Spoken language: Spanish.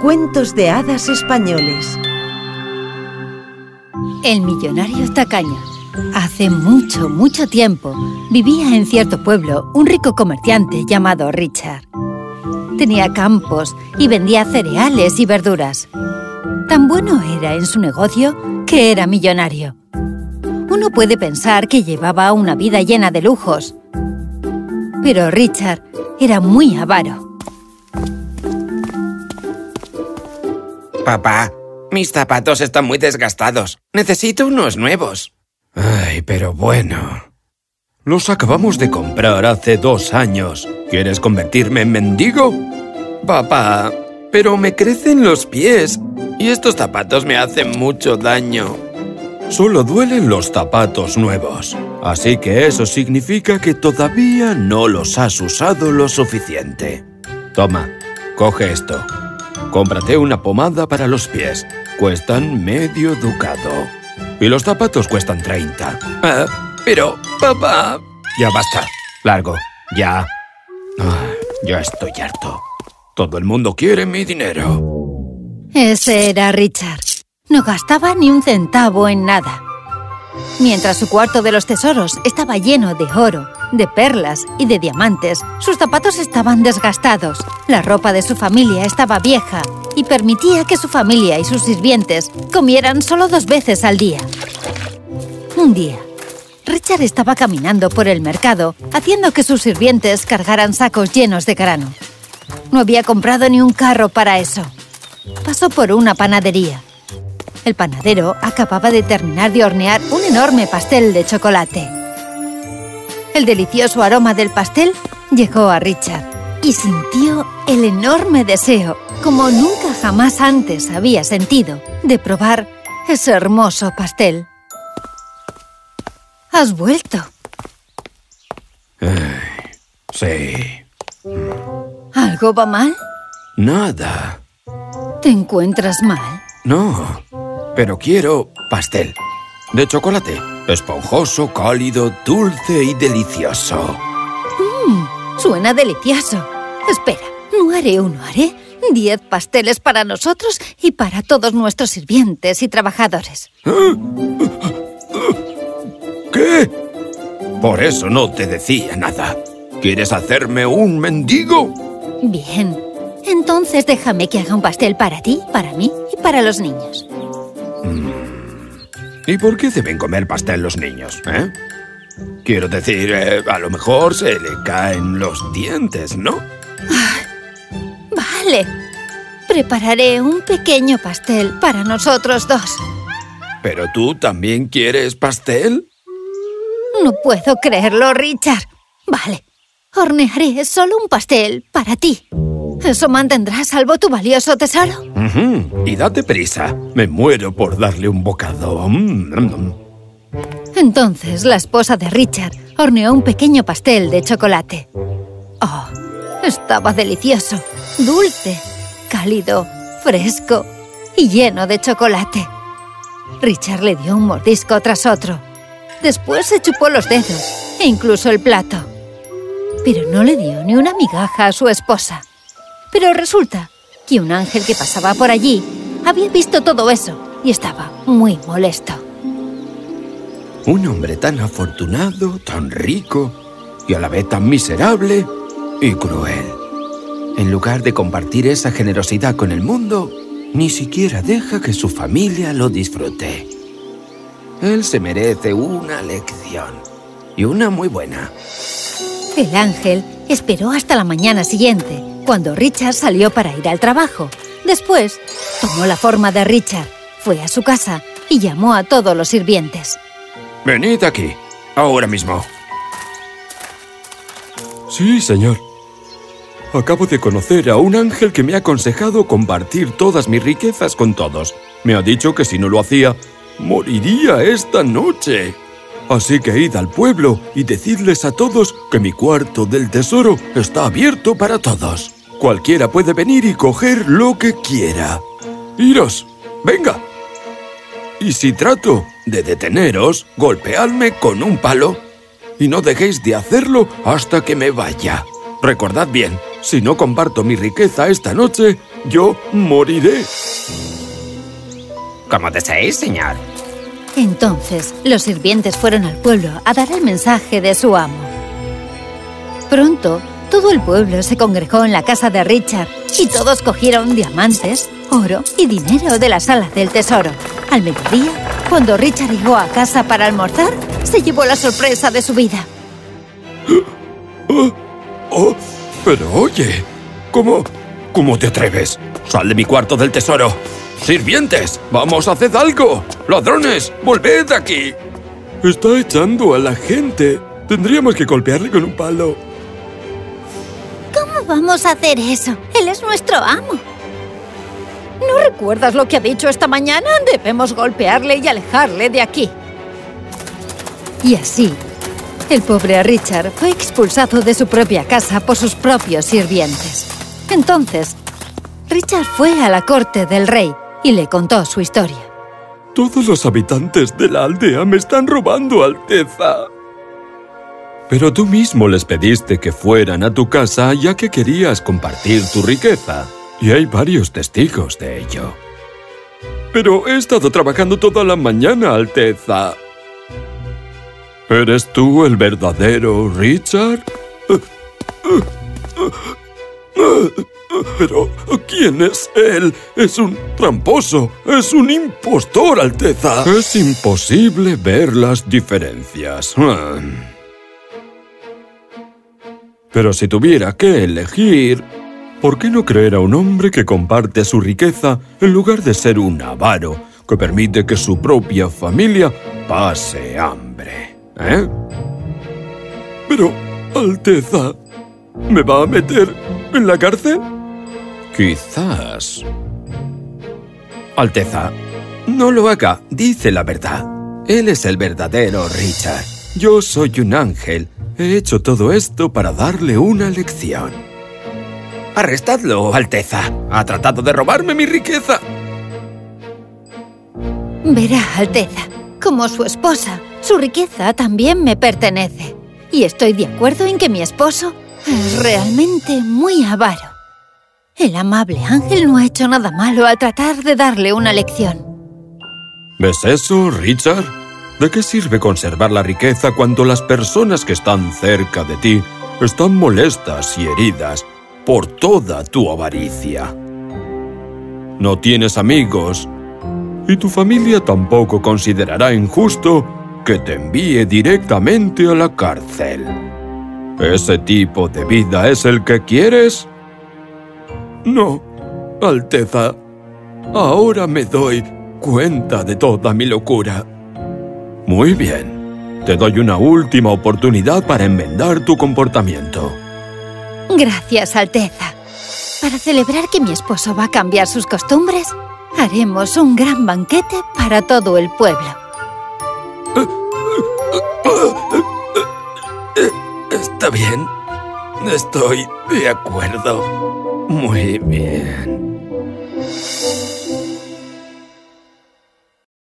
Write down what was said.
Cuentos de hadas españoles El millonario tacaño Hace mucho, mucho tiempo vivía en cierto pueblo un rico comerciante llamado Richard. Tenía campos y vendía cereales y verduras. Tan bueno era en su negocio que era millonario. Uno puede pensar que llevaba una vida llena de lujos. Pero Richard era muy avaro. Papá, mis zapatos están muy desgastados. Necesito unos nuevos. Ay, pero bueno. Los acabamos de comprar hace dos años. ¿Quieres convertirme en mendigo? Papá, pero me crecen los pies y estos zapatos me hacen mucho daño. Solo duelen los zapatos nuevos. Así que eso significa que todavía no los has usado lo suficiente. Toma, coge esto. Cómprate una pomada para los pies. Cuestan medio ducado. Y los zapatos cuestan 30. Ah, pero, papá... Ya basta. Largo. Ya. Ah, ya estoy harto. Todo el mundo quiere mi dinero. Ese era Richard. No gastaba ni un centavo en nada. Mientras su cuarto de los tesoros estaba lleno de oro, de perlas y de diamantes, sus zapatos estaban desgastados, la ropa de su familia estaba vieja y permitía que su familia y sus sirvientes comieran solo dos veces al día. Un día, Richard estaba caminando por el mercado, haciendo que sus sirvientes cargaran sacos llenos de grano. No había comprado ni un carro para eso. Pasó por una panadería. El panadero acababa de terminar de hornear un enorme pastel de chocolate. El delicioso aroma del pastel llegó a Richard y sintió el enorme deseo, como nunca jamás antes había sentido, de probar ese hermoso pastel. ¿Has vuelto? Sí. ¿Algo va mal? Nada. ¿Te encuentras mal? No. Pero quiero pastel. De chocolate. Esponjoso, cálido, dulce y delicioso. Mmm, suena delicioso. Espera, no haré uno, haré diez pasteles para nosotros y para todos nuestros sirvientes y trabajadores. ¿Qué? Por eso no te decía nada. ¿Quieres hacerme un mendigo? Bien. Entonces déjame que haga un pastel para ti, para mí y para los niños. ¿Y por qué deben comer pastel los niños, eh? Quiero decir, eh, a lo mejor se le caen los dientes, ¿no? Vale. Prepararé un pequeño pastel para nosotros dos. ¿Pero tú también quieres pastel? No puedo creerlo, Richard. Vale. Hornearé solo un pastel para ti. ¿Eso mantendrá a salvo tu valioso tesoro? Y date prisa. Me muero por darle un bocado. Mm. Entonces la esposa de Richard horneó un pequeño pastel de chocolate. Oh, estaba delicioso, dulce, cálido, fresco y lleno de chocolate. Richard le dio un mordisco tras otro. Después se chupó los dedos e incluso el plato. Pero no le dio ni una migaja a su esposa. Pero resulta que un ángel que pasaba por allí había visto todo eso y estaba muy molesto. Un hombre tan afortunado, tan rico y a la vez tan miserable y cruel. En lugar de compartir esa generosidad con el mundo, ni siquiera deja que su familia lo disfrute. Él se merece una lección. Y una muy buena. El ángel esperó hasta la mañana siguiente, cuando Richard salió para ir al trabajo. Después, tomó la forma de Richard, fue a su casa y llamó a todos los sirvientes. Venid aquí, ahora mismo. Sí, señor. Acabo de conocer a un ángel que me ha aconsejado compartir todas mis riquezas con todos. Me ha dicho que si no lo hacía, moriría esta noche. Así que id al pueblo y decidles a todos que mi cuarto del tesoro está abierto para todos. Cualquiera puede venir y coger lo que quiera. Iros, venga. Y si trato de deteneros, golpeadme con un palo y no dejéis de hacerlo hasta que me vaya. Recordad bien, si no comparto mi riqueza esta noche, yo moriré. Como deseéis, señor. Entonces, los sirvientes fueron al pueblo a dar el mensaje de su amo. Pronto, todo el pueblo se congregó en la casa de Richard y todos cogieron diamantes, oro y dinero de la sala del tesoro. Al mediodía, cuando Richard llegó a casa para almorzar, se llevó la sorpresa de su vida. Oh, oh, pero oye, ¿cómo, ¿cómo te atreves? Sal de mi cuarto del tesoro. ¡Sirvientes! ¡Vamos, haced algo! ¡Ladrones! ¡Volved aquí! Está echando a la gente. Tendríamos que golpearle con un palo. ¿Cómo vamos a hacer eso? Él es nuestro amo. ¿No recuerdas lo que ha dicho esta mañana? Debemos golpearle y alejarle de aquí. Y así, el pobre Richard fue expulsado de su propia casa por sus propios sirvientes. Entonces, Richard fue a la corte del rey y le contó su historia. Todos los habitantes de la aldea me están robando, Alteza. Pero tú mismo les pediste que fueran a tu casa ya que querías compartir tu riqueza. Y hay varios testigos de ello. Pero he estado trabajando toda la mañana, Alteza. ¿Eres tú el verdadero Richard? Pero, ¿quién es él? Es un tramposo, es un impostor, Alteza. Es imposible ver las diferencias. Pero si tuviera que elegir, ¿por qué no creer a un hombre que comparte su riqueza en lugar de ser un avaro que permite que su propia familia pase hambre? ¿Eh? Pero, Alteza, ¿me va a meter en la cárcel? Quizás. Alteza, no lo haga, dice la verdad. Él es el verdadero Richard. Yo soy un ángel. He hecho todo esto para darle una lección. Arrestadlo, Alteza. Ha tratado de robarme mi riqueza. Verá, Alteza, como su esposa, su riqueza también me pertenece. Y estoy de acuerdo en que mi esposo es realmente muy avaro. El amable ángel no ha hecho nada malo al tratar de darle una lección. ¿Ves eso, Richard? ¿De qué sirve conservar la riqueza cuando las personas que están cerca de ti están molestas y heridas por toda tu avaricia? No tienes amigos y tu familia tampoco considerará injusto que te envíe directamente a la cárcel. ¿Ese tipo de vida es el que quieres? No, Alteza. Ahora me doy cuenta de toda mi locura. Muy bien. Te doy una última oportunidad para enmendar tu comportamiento. Gracias, Alteza. Para celebrar que mi esposo va a cambiar sus costumbres, haremos un gran banquete para todo el pueblo. Está bien. Estoy de acuerdo. Muy bien.